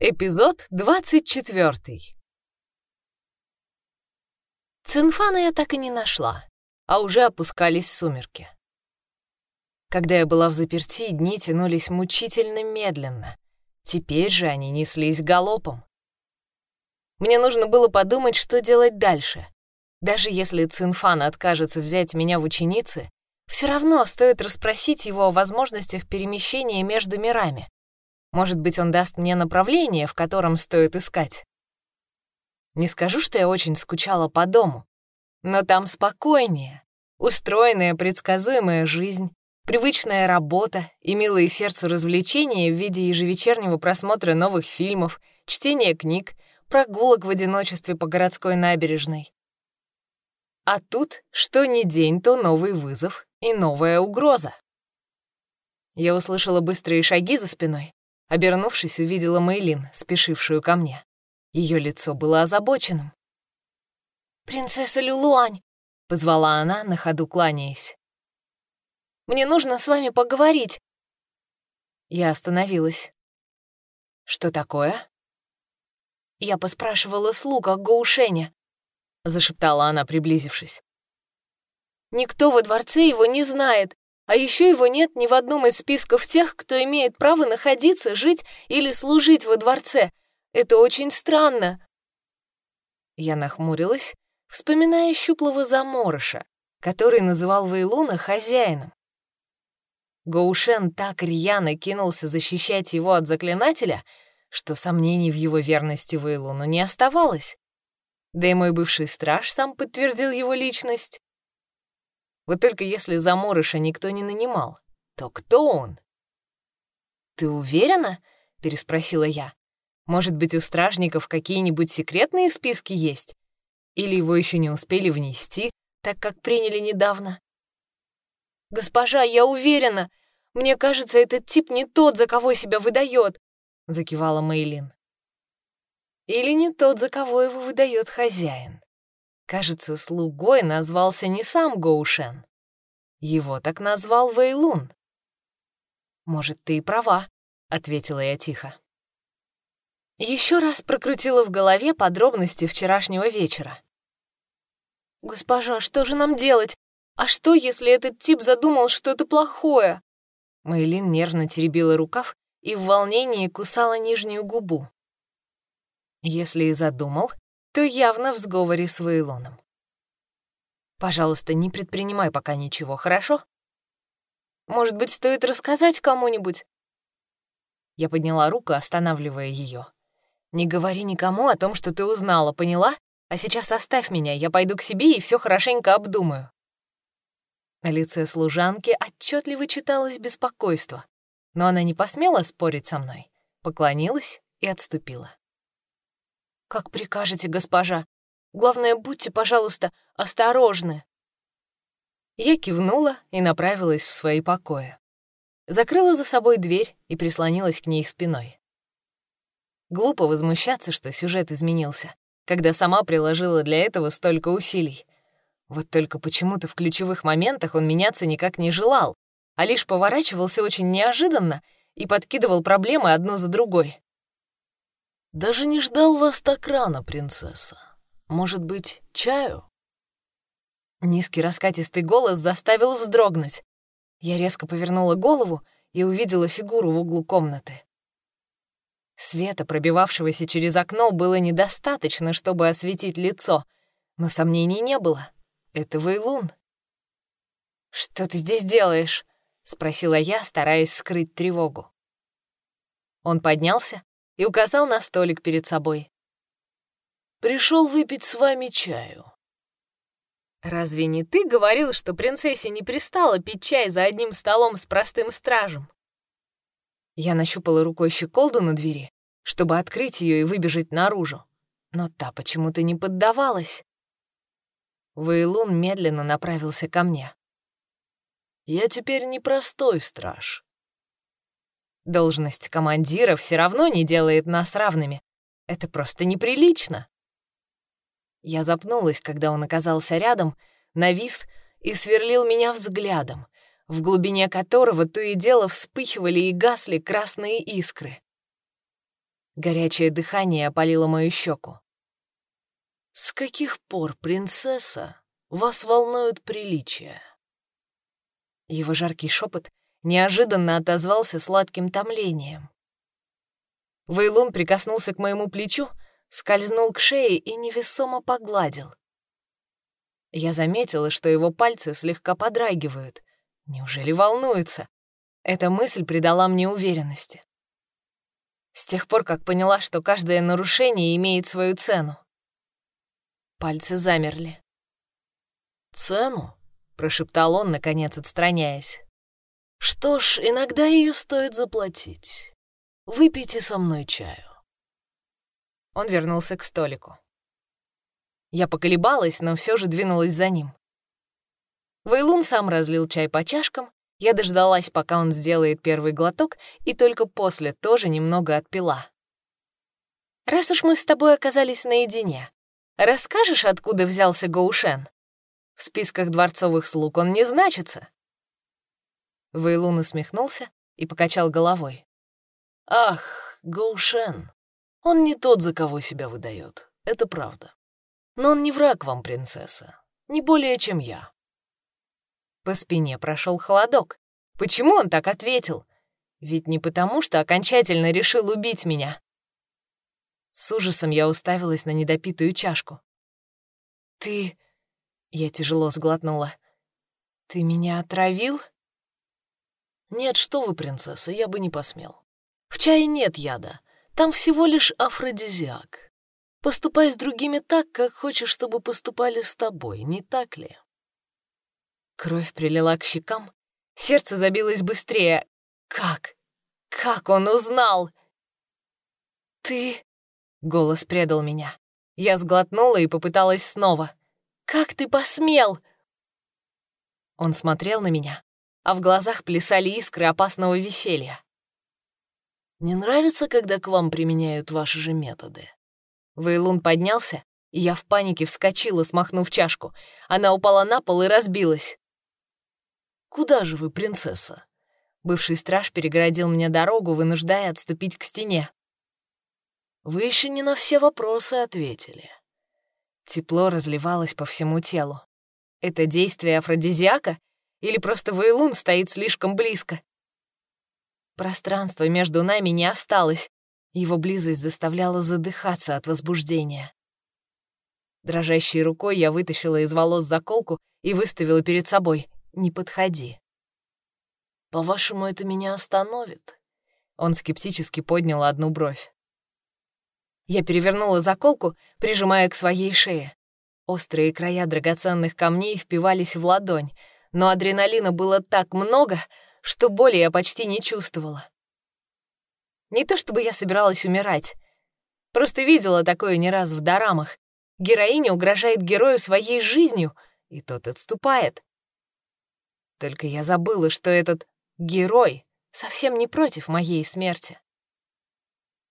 Эпизод 24. Цинфана я так и не нашла, а уже опускались сумерки. Когда я была в заперти, дни тянулись мучительно медленно. Теперь же они неслись галопом. Мне нужно было подумать, что делать дальше. Даже если Цинфан откажется взять меня в ученицы, все равно стоит расспросить его о возможностях перемещения между мирами. Может быть, он даст мне направление, в котором стоит искать. Не скажу, что я очень скучала по дому, но там спокойнее, устроенная предсказуемая жизнь, привычная работа и милые сердцу развлечения в виде ежевечернего просмотра новых фильмов, чтения книг, прогулок в одиночестве по городской набережной. А тут что ни день, то новый вызов и новая угроза. Я услышала быстрые шаги за спиной Обернувшись, увидела Мейлин, спешившую ко мне. Ее лицо было озабоченным. «Принцесса Люлуань!» — позвала она, на ходу кланяясь. «Мне нужно с вами поговорить!» Я остановилась. «Что такое?» «Я поспрашивала слуг о Гоушене», — зашептала она, приблизившись. «Никто во дворце его не знает, а еще его нет ни в одном из списков тех, кто имеет право находиться, жить или служить во дворце. Это очень странно. Я нахмурилась, вспоминая щуплого заморыша, который называл Вейлуна хозяином. Гоушен так рьяно кинулся защищать его от заклинателя, что сомнений в его верности Вейлуну не оставалось. Да и мой бывший страж сам подтвердил его личность. Вот только если заморыша никто не нанимал, то кто он? «Ты уверена?» — переспросила я. «Может быть, у стражников какие-нибудь секретные списки есть? Или его еще не успели внести, так как приняли недавно?» «Госпожа, я уверена. Мне кажется, этот тип не тот, за кого себя выдает», — закивала Мейлин. «Или не тот, за кого его выдает хозяин. Кажется, слугой назвался не сам Гоушен. Его так назвал Вейлун. «Может, ты и права», — ответила я тихо. Еще раз прокрутила в голове подробности вчерашнего вечера. «Госпожа, что же нам делать? А что, если этот тип задумал что-то плохое?» Мейлин нервно теребила рукав и в волнении кусала нижнюю губу. Если и задумал, то явно в сговоре с Вейлоном. Пожалуйста, не предпринимай пока ничего, хорошо? Может быть, стоит рассказать кому-нибудь? Я подняла руку, останавливая ее. Не говори никому о том, что ты узнала, поняла? А сейчас оставь меня, я пойду к себе и все хорошенько обдумаю. На лице служанки отчетливо читалось беспокойство, но она не посмела спорить со мной, поклонилась и отступила. «Как прикажете, госпожа. Главное, будьте, пожалуйста, осторожны». Я кивнула и направилась в свои покои. Закрыла за собой дверь и прислонилась к ней спиной. Глупо возмущаться, что сюжет изменился, когда сама приложила для этого столько усилий. Вот только почему-то в ключевых моментах он меняться никак не желал, а лишь поворачивался очень неожиданно и подкидывал проблемы одну за другой. Даже не ждал вас так рано, принцесса. Может быть, чаю?» Низкий раскатистый голос заставил вздрогнуть. Я резко повернула голову и увидела фигуру в углу комнаты. Света, пробивавшегося через окно, было недостаточно, чтобы осветить лицо, но сомнений не было. Это Вейлун. «Что ты здесь делаешь?» — спросила я, стараясь скрыть тревогу. Он поднялся, и указал на столик перед собой. «Пришел выпить с вами чаю». «Разве не ты говорил, что принцессе не пристало пить чай за одним столом с простым стражем?» Я нащупала рукой щеколду на двери, чтобы открыть ее и выбежать наружу, но та почему-то не поддавалась. Вейлун медленно направился ко мне. «Я теперь не простой страж. Должность командира все равно не делает нас равными. Это просто неприлично. Я запнулась, когда он оказался рядом, навис и сверлил меня взглядом, в глубине которого то и дело вспыхивали и гасли красные искры. Горячее дыхание опалило мою щеку. «С каких пор, принцесса, вас волнуют приличия?» Его жаркий шепот неожиданно отозвался сладким томлением. Вейлун прикоснулся к моему плечу, скользнул к шее и невесомо погладил. Я заметила, что его пальцы слегка подрагивают. Неужели волнуется? Эта мысль придала мне уверенности. С тех пор, как поняла, что каждое нарушение имеет свою цену. Пальцы замерли. «Цену?» — прошептал он, наконец отстраняясь. «Что ж, иногда ее стоит заплатить. Выпейте со мной чаю». Он вернулся к столику. Я поколебалась, но все же двинулась за ним. Вейлун сам разлил чай по чашкам, я дождалась, пока он сделает первый глоток, и только после тоже немного отпила. «Раз уж мы с тобой оказались наедине, расскажешь, откуда взялся Гоушен? В списках дворцовых слуг он не значится». Вейлун усмехнулся и покачал головой. «Ах, Гоушен, он не тот, за кого себя выдает, это правда. Но он не враг вам, принцесса, не более, чем я. По спине прошел холодок. Почему он так ответил? Ведь не потому, что окончательно решил убить меня. С ужасом я уставилась на недопитую чашку. «Ты...» — я тяжело сглотнула. «Ты меня отравил?» «Нет, что вы, принцесса, я бы не посмел. В чае нет яда, там всего лишь афродизиак. Поступай с другими так, как хочешь, чтобы поступали с тобой, не так ли? Кровь прилила к щекам, сердце забилось быстрее. Как? Как он узнал? Ты... Голос предал меня. Я сглотнула и попыталась снова. «Как ты посмел?» Он смотрел на меня, а в глазах плясали искры опасного веселья. Не нравится, когда к вам применяют ваши же методы?» Вейлун поднялся, и я в панике вскочила, смахнув чашку. Она упала на пол и разбилась. «Куда же вы, принцесса?» Бывший страж перегородил мне дорогу, вынуждая отступить к стене. «Вы еще не на все вопросы ответили». Тепло разливалось по всему телу. Это действие афродизиака? Или просто Вейлун стоит слишком близко? Пространства между нами не осталось. Его близость заставляла задыхаться от возбуждения. Дрожащей рукой я вытащила из волос заколку и выставила перед собой. «Не подходи». «По-вашему, это меня остановит?» Он скептически поднял одну бровь. Я перевернула заколку, прижимая к своей шее. Острые края драгоценных камней впивались в ладонь, но адреналина было так много, что боли я почти не чувствовала. Не то чтобы я собиралась умирать. Просто видела такое не раз в дорамах. Героиня угрожает герою своей жизнью, и тот отступает. Только я забыла, что этот герой совсем не против моей смерти.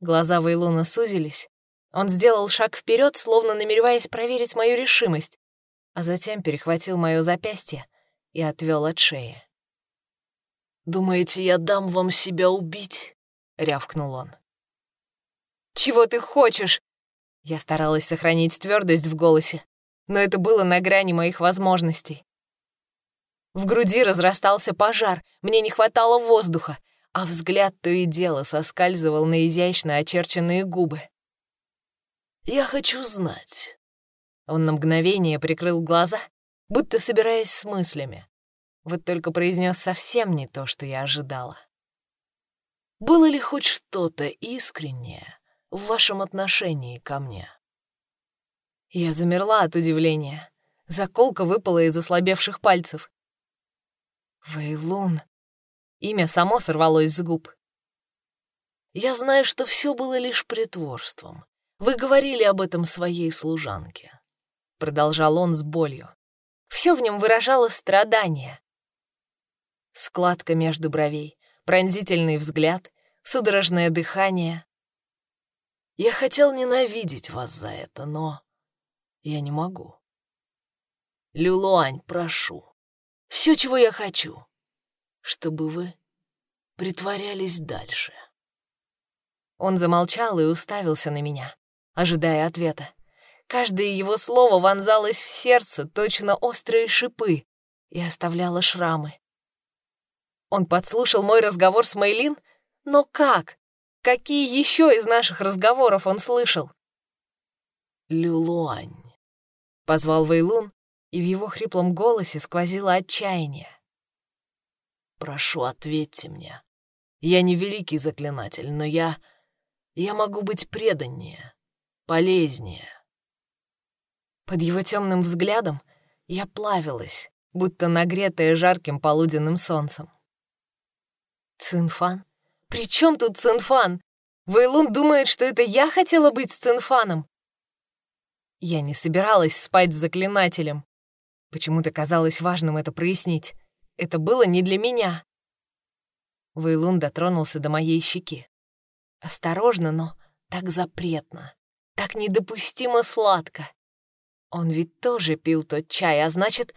Глаза Вейлуна сузились. Он сделал шаг вперед, словно намереваясь проверить мою решимость, а затем перехватил мое запястье и отвел от шеи. «Думаете, я дам вам себя убить?» — рявкнул он. «Чего ты хочешь?» Я старалась сохранить твердость в голосе, но это было на грани моих возможностей. В груди разрастался пожар, мне не хватало воздуха, а взгляд то и дело соскальзывал на изящно очерченные губы. «Я хочу знать». Он на мгновение прикрыл глаза, будто собираясь с мыслями. Вот только произнес совсем не то, что я ожидала. Было ли хоть что-то искреннее в вашем отношении ко мне? Я замерла от удивления. Заколка выпала из ослабевших пальцев. Вейлун. Имя само сорвалось с губ. Я знаю, что все было лишь притворством. Вы говорили об этом своей служанке. Продолжал он с болью. Все в нем выражало страдание, Складка между бровей, пронзительный взгляд, судорожное дыхание. Я хотел ненавидеть вас за это, но я не могу. Люлуань, прошу. Все, чего я хочу, чтобы вы притворялись дальше. Он замолчал и уставился на меня, ожидая ответа. Каждое его слово вонзалось в сердце, точно острые шипы, и оставляло шрамы. Он подслушал мой разговор с Мейлин? Но как? Какие еще из наших разговоров он слышал? «Люлуань», — позвал Вейлун, и в его хриплом голосе сквозило отчаяние. «Прошу, ответьте мне. Я не великий заклинатель, но я... Я могу быть преданнее, полезнее». Под его темным взглядом я плавилась, будто нагретая жарким полуденным солнцем. Цинфан? При чем тут Цинфан? Вейлун думает, что это я хотела быть с Цинфаном. Я не собиралась спать с заклинателем. Почему-то казалось важным это прояснить. Это было не для меня. Вейлун дотронулся до моей щеки. Осторожно, но так запретно, так недопустимо сладко. Он ведь тоже пил тот чай, а значит...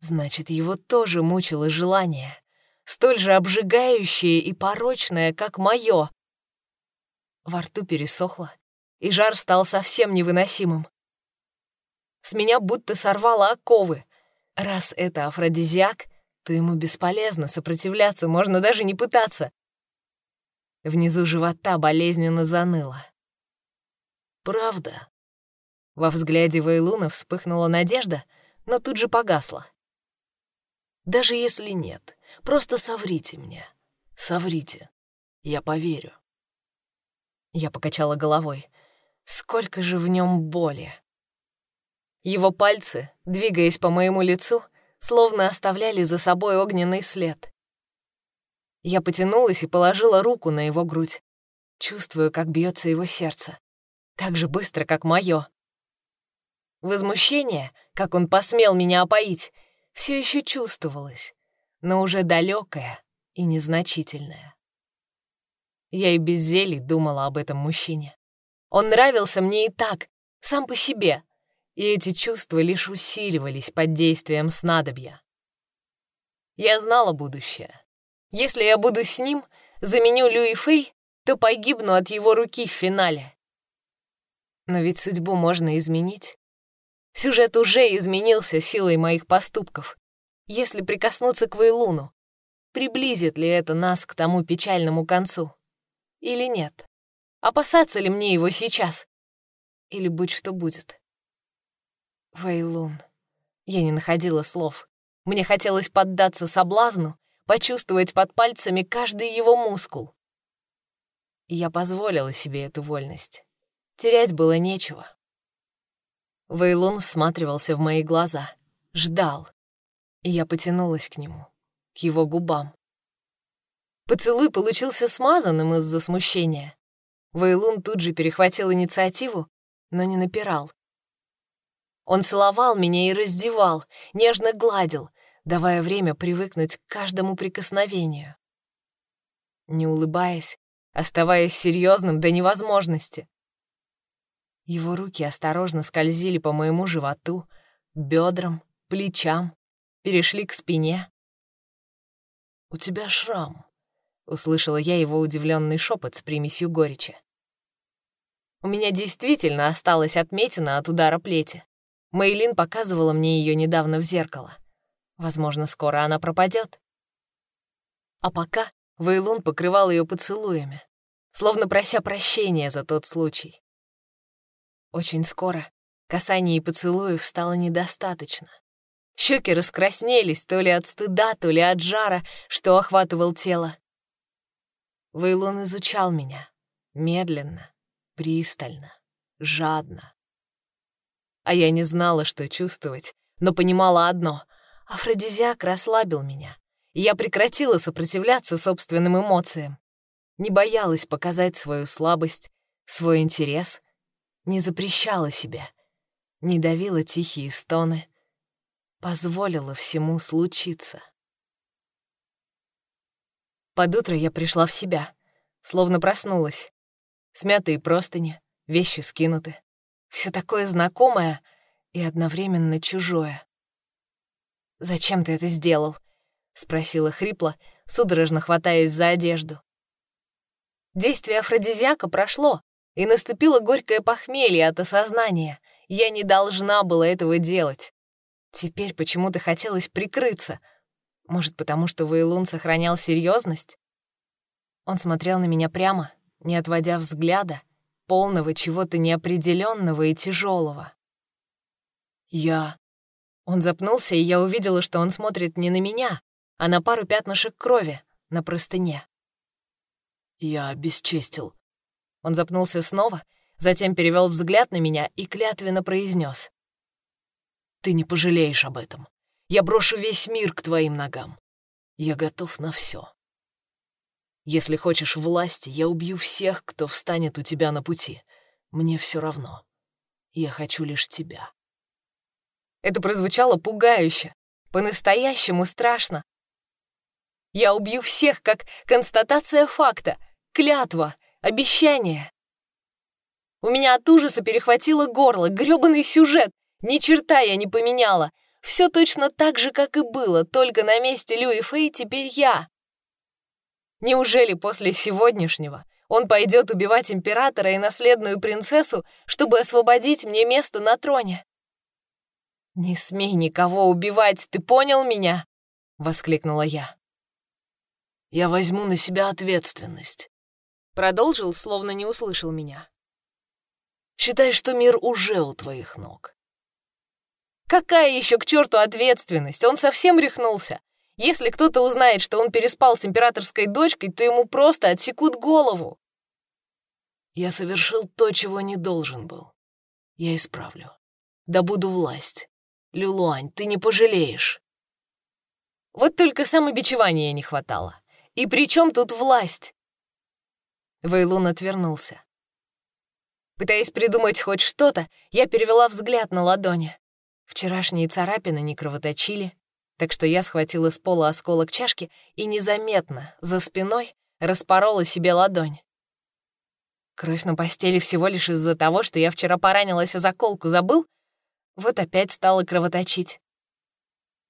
Значит, его тоже мучило желание столь же обжигающее и порочное, как мое. Во рту пересохло, и жар стал совсем невыносимым. С меня будто сорвало оковы. Раз это афродизиак, то ему бесполезно сопротивляться, можно даже не пытаться. Внизу живота болезненно заныло. «Правда?» Во взгляде Вейлуна вспыхнула надежда, но тут же погасла. «Даже если нет, Просто соврите мне. Соврите. Я поверю. Я покачала головой. Сколько же в нем боли. Его пальцы, двигаясь по моему лицу, словно оставляли за собой огненный след. Я потянулась и положила руку на его грудь. Чувствую, как бьется его сердце. Так же быстро, как мое. Возмущение, как он посмел меня опоить, все еще чувствовалось но уже далекая и незначительная. Я и без зелий думала об этом мужчине. Он нравился мне и так, сам по себе, и эти чувства лишь усиливались под действием снадобья. Я знала будущее. Если я буду с ним, заменю Люи Фэй, то погибну от его руки в финале. Но ведь судьбу можно изменить. Сюжет уже изменился силой моих поступков если прикоснуться к Вейлуну? Приблизит ли это нас к тому печальному концу? Или нет? Опасаться ли мне его сейчас? Или будь что будет? Вейлун. Я не находила слов. Мне хотелось поддаться соблазну, почувствовать под пальцами каждый его мускул. И я позволила себе эту вольность. Терять было нечего. Вейлун всматривался в мои глаза, ждал, и я потянулась к нему, к его губам. Поцелуй получился смазанным из-за смущения. Вейлун тут же перехватил инициативу, но не напирал. Он целовал меня и раздевал, нежно гладил, давая время привыкнуть к каждому прикосновению. Не улыбаясь, оставаясь серьезным до невозможности. Его руки осторожно скользили по моему животу, бедрам, плечам, перешли к спине. «У тебя шрам», — услышала я его удивленный шепот с примесью горечи. У меня действительно осталась отметина от удара плети. Мейлин показывала мне ее недавно в зеркало. Возможно, скоро она пропадет. А пока Вейлун покрывал ее поцелуями, словно прося прощения за тот случай. Очень скоро касаний и поцелуев стало недостаточно. Щеки раскраснелись то ли от стыда, то ли от жара, что охватывал тело. Вейлон изучал меня. Медленно, пристально, жадно. А я не знала, что чувствовать, но понимала одно — афродизиак расслабил меня, и я прекратила сопротивляться собственным эмоциям. Не боялась показать свою слабость, свой интерес, не запрещала себе, не давила тихие стоны — позволила всему случиться. Под утро я пришла в себя, словно проснулась. Смятые простыни, вещи скинуты. Все такое знакомое и одновременно чужое. «Зачем ты это сделал?» — спросила хрипло, судорожно хватаясь за одежду. Действие афродизиака прошло, и наступило горькое похмелье от осознания. Я не должна была этого делать. Теперь почему-то хотелось прикрыться. Может, потому что Вейлун сохранял серьезность? Он смотрел на меня прямо, не отводя взгляда, полного чего-то неопределенного и тяжелого. Я... Он запнулся, и я увидела, что он смотрит не на меня, а на пару пятнышек крови на простыне. Я обесчестил. Он запнулся снова, затем перевел взгляд на меня и клятвенно произнес: «Ты не пожалеешь об этом. Я брошу весь мир к твоим ногам. Я готов на все. Если хочешь власти, я убью всех, кто встанет у тебя на пути. Мне все равно. Я хочу лишь тебя». Это прозвучало пугающе, по-настоящему страшно. Я убью всех, как констатация факта, клятва, обещание. У меня от ужаса перехватило горло, грёбаный сюжет. Ни черта я не поменяла. Все точно так же, как и было, только на месте Льюи Фэй теперь я. Неужели после сегодняшнего он пойдет убивать императора и наследную принцессу, чтобы освободить мне место на троне? «Не смей никого убивать, ты понял меня?» — воскликнула я. «Я возьму на себя ответственность», — продолжил, словно не услышал меня. «Считай, что мир уже у твоих ног». «Какая еще к черту ответственность? Он совсем рехнулся. Если кто-то узнает, что он переспал с императорской дочкой, то ему просто отсекут голову». «Я совершил то, чего не должен был. Я исправлю. Добуду власть. Люлуань, ты не пожалеешь. Вот только самобичевания не хватало. И при чем тут власть? Вейлун отвернулся. Пытаясь придумать хоть что-то, я перевела взгляд на ладони. Вчерашние царапины не кровоточили, так что я схватила с пола осколок чашки и незаметно, за спиной, распорола себе ладонь. Кровь на постели всего лишь из-за того, что я вчера поранилась о заколку, забыл? Вот опять стало кровоточить.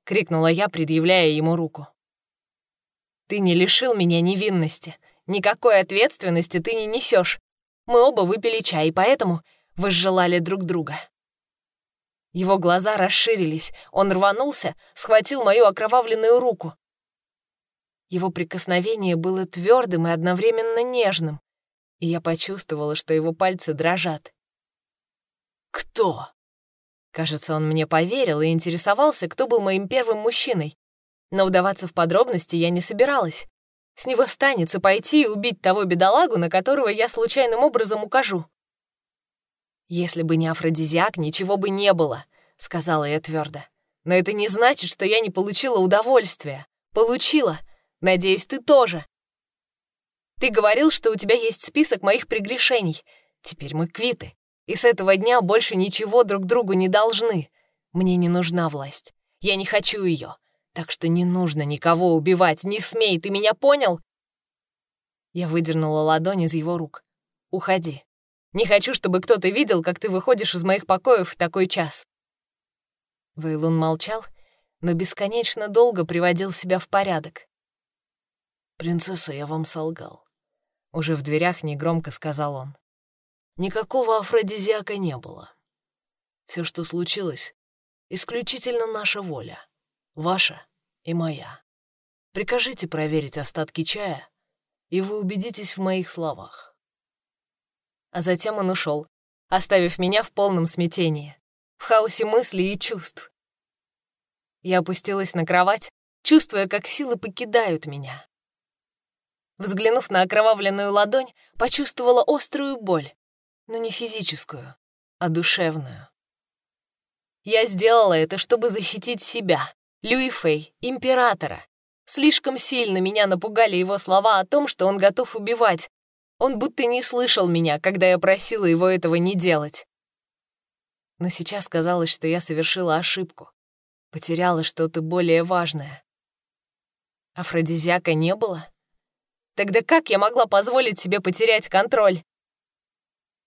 Крикнула я, предъявляя ему руку. Ты не лишил меня невинности. Никакой ответственности ты не несешь. Мы оба выпили чай, и поэтому возжелали друг друга. Его глаза расширились, он рванулся, схватил мою окровавленную руку. Его прикосновение было твердым и одновременно нежным, и я почувствовала, что его пальцы дрожат. «Кто?» Кажется, он мне поверил и интересовался, кто был моим первым мужчиной. Но вдаваться в подробности я не собиралась. С него станется пойти и убить того бедолагу, на которого я случайным образом укажу. «Если бы не афродизиак, ничего бы не было», — сказала я твердо. «Но это не значит, что я не получила удовольствия. Получила. Надеюсь, ты тоже. Ты говорил, что у тебя есть список моих прегрешений. Теперь мы квиты. И с этого дня больше ничего друг другу не должны. Мне не нужна власть. Я не хочу ее. Так что не нужно никого убивать. Не смей, ты меня понял?» Я выдернула ладонь из его рук. «Уходи. Не хочу, чтобы кто-то видел, как ты выходишь из моих покоев в такой час». Вейлун молчал, но бесконечно долго приводил себя в порядок. «Принцесса, я вам солгал», — уже в дверях негромко сказал он. Никакого афродизиака не было. Все, что случилось, исключительно наша воля. Ваша и моя. Прикажите проверить остатки чая, и вы убедитесь в моих словах. А затем он ушел, оставив меня в полном смятении, в хаосе мыслей и чувств. Я опустилась на кровать, чувствуя, как силы покидают меня. Взглянув на окровавленную ладонь, почувствовала острую боль, но не физическую, а душевную. Я сделала это, чтобы защитить себя, Люи Фэй, императора. Слишком сильно меня напугали его слова о том, что он готов убивать. Он будто не слышал меня, когда я просила его этого не делать. Но сейчас казалось, что я совершила ошибку. Потеряла что-то более важное. Афродизиака не было? Тогда как я могла позволить себе потерять контроль?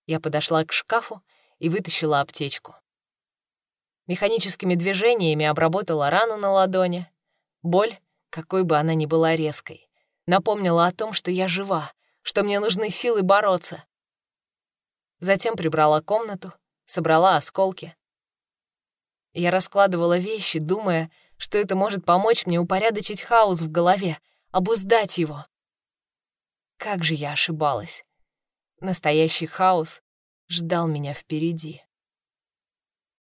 Я подошла к шкафу и вытащила аптечку. Механическими движениями обработала рану на ладони. Боль, какой бы она ни была резкой, напомнила о том, что я жива, что мне нужны силы бороться. Затем прибрала комнату, собрала осколки. Я раскладывала вещи, думая, что это может помочь мне упорядочить хаос в голове, обуздать его. Как же я ошибалась. Настоящий хаос ждал меня впереди.